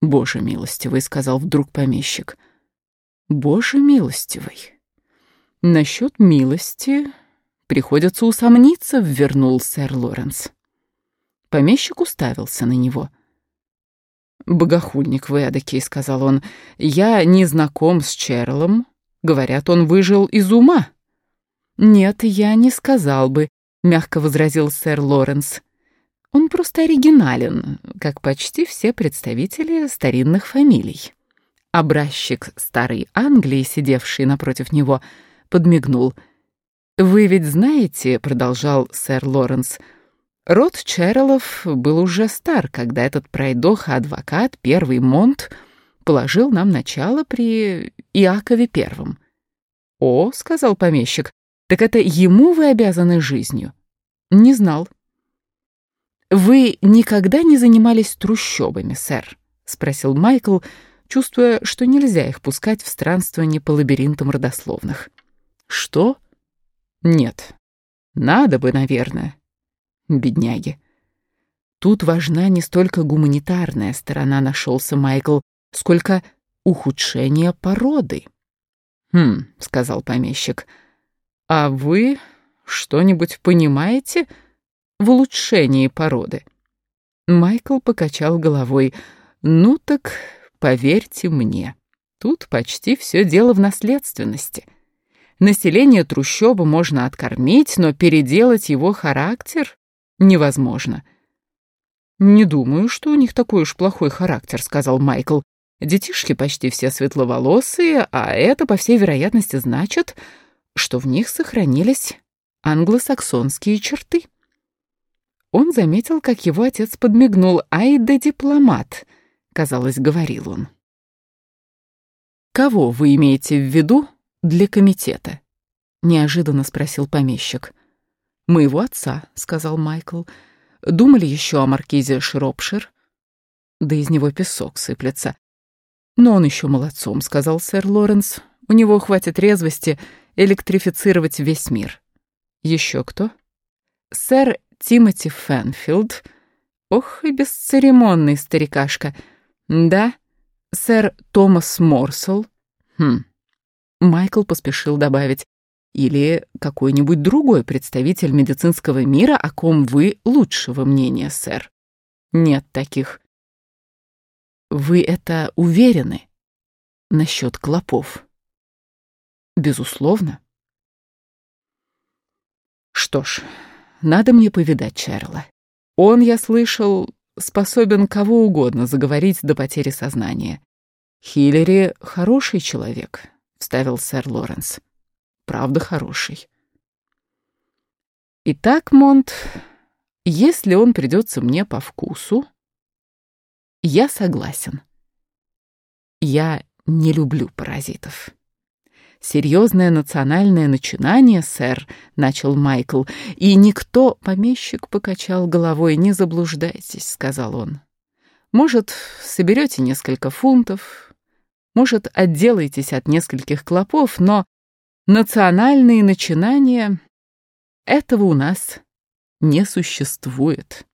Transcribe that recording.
«Боже милостивый», — сказал вдруг помещик. «Боже милостивый». «Насчет милости приходится усомниться», — ввернул сэр Лоренс. Помещик уставился на него. «Богохульник вы эдакий», — сказал он. «Я не знаком с Черлом. Говорят, он выжил из ума». «Нет, я не сказал бы», — мягко возразил сэр Лоренс. «Он просто оригинален, как почти все представители старинных фамилий». Образчик старой Англии, сидевший напротив него, подмигнул. «Вы ведь знаете», — продолжал сэр Лоренс, — «род Черрелов был уже стар, когда этот пройдоха-адвокат, первый Монт, положил нам начало при Иакове Первом». «О», — сказал помещик, — «так это ему вы обязаны жизнью?» «Не знал». «Вы никогда не занимались трущобами, сэр?» — спросил Майкл, — чувствуя, что нельзя их пускать в странствование по лабиринтам родословных. «Что? Нет. Надо бы, наверное. Бедняги». Тут важна не столько гуманитарная сторона, нашелся Майкл, сколько ухудшение породы. «Хм», — сказал помещик, — «а вы что-нибудь понимаете в улучшении породы?» Майкл покачал головой. «Ну так Поверьте мне, тут почти все дело в наследственности. Население трущобы можно откормить, но переделать его характер невозможно. «Не думаю, что у них такой уж плохой характер», — сказал Майкл. «Детишки почти все светловолосые, а это, по всей вероятности, значит, что в них сохранились англосаксонские черты». Он заметил, как его отец подмигнул. «Ай да дипломат!» казалось, говорил он. «Кого вы имеете в виду для комитета?» — неожиданно спросил помещик. «Моего отца», — сказал Майкл. «Думали еще о маркизе Шропшир?» «Да из него песок сыплется». «Но он еще молодцом», — сказал сэр Лоренс. «У него хватит резвости электрифицировать весь мир». «Еще кто?» «Сэр Тимоти Фенфилд». «Ох и бесцеремонный старикашка». «Да, сэр Томас Морсел». «Хм». Майкл поспешил добавить. «Или какой-нибудь другой представитель медицинского мира, о ком вы лучшего мнения, сэр». «Нет таких». «Вы это уверены насчет клопов?» «Безусловно». «Что ж, надо мне повидать Чарла. Он, я слышал, способен кого угодно заговорить до потери сознания. «Хиллери — хороший человек», — вставил сэр Лоренс. «Правда хороший». «Итак, Монт, если он придется мне по вкусу, я согласен. Я не люблю паразитов». «Серьезное национальное начинание, сэр», — начал Майкл, «и никто...» — помещик покачал головой. «Не заблуждайтесь», — сказал он. «Может, соберете несколько фунтов, может, отделаетесь от нескольких клопов, но национальные начинания... Этого у нас не существует».